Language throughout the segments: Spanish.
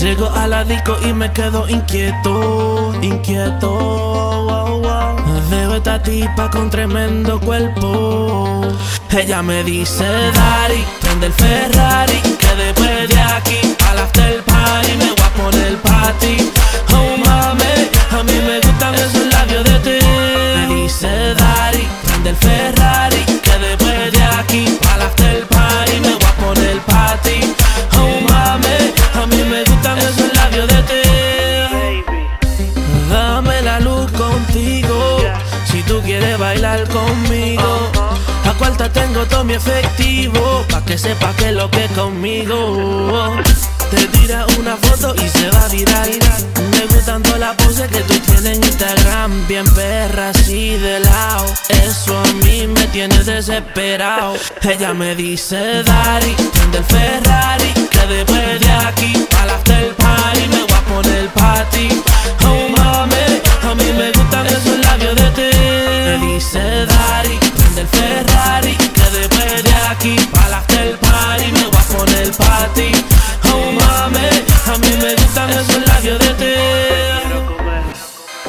Llego a la disco y me quedo inquieto, inquieto. Wow, wow. Veo esta tipa con tremendo cuerpo. Ella me dice, Dari, prende el Ferrari, que después de aquí al after party me voy a poner pa' ti. Oh mami, a mí me gustan esos labios de ti. Me dice, Dari, bailar conmigo. A cuarta tengo todo mi efectivo, pa' que sepa que lo que es conmigo. Te tira una foto y se va a viral. Me gustan todas las poses que tú tienes en Instagram. Bien perra, así de lado. Eso a mí me tiene desesperado. Ella me dice, Dari, prende el Ferrari. Que después de aquí, al after party, me Dari, prende el Ferrari. Que después de aquí, al after party, me voy a poner pa' ti. Oh mami, a mí me gustan esos labios de ti.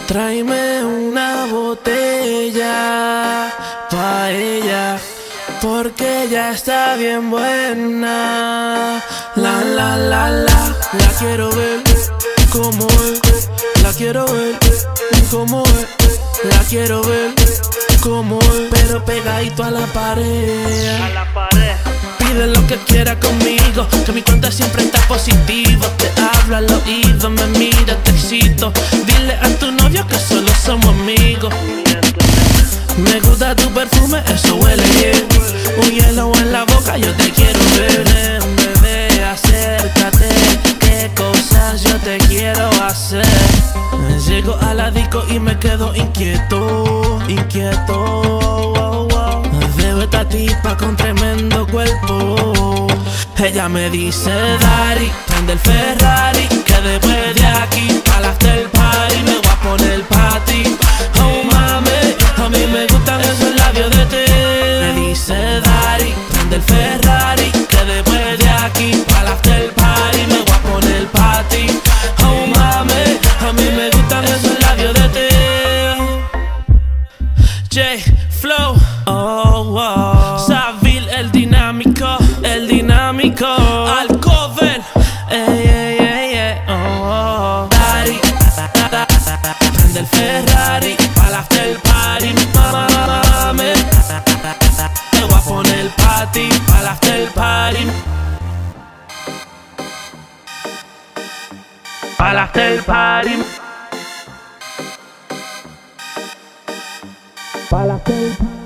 Tráeme una botella pa' ella, porque ella está bien buena. La la la la, la quiero ver como es, la quiero ver como es, la quiero ver como es, pero pegadito a la pared. Pide lo que quiera conmigo, que mi cuenta siempre está positivo. Te hablo al oído, me mira, te excito. Dile a tu novio que solo somos amigos. Me gusta tu perfume, eso huele bien. Un hielo en la boca, yo te quiero ver. Te quiero hacer. Llego a la disco y me quedo inquieto, inquieto. wow, wow. Esta tipa con tremendo cuerpo. Ella me dice, Dari, prende el Ferrari, que después de aquí al after party me voy a poner ti. Dinámico. Al cover, ey, ey, ey, ey, oh. Dari, da, da, da, prende el Ferrari, al after party, mami. Te voy a poner pa' ti, al after party. Al after party. Al after party.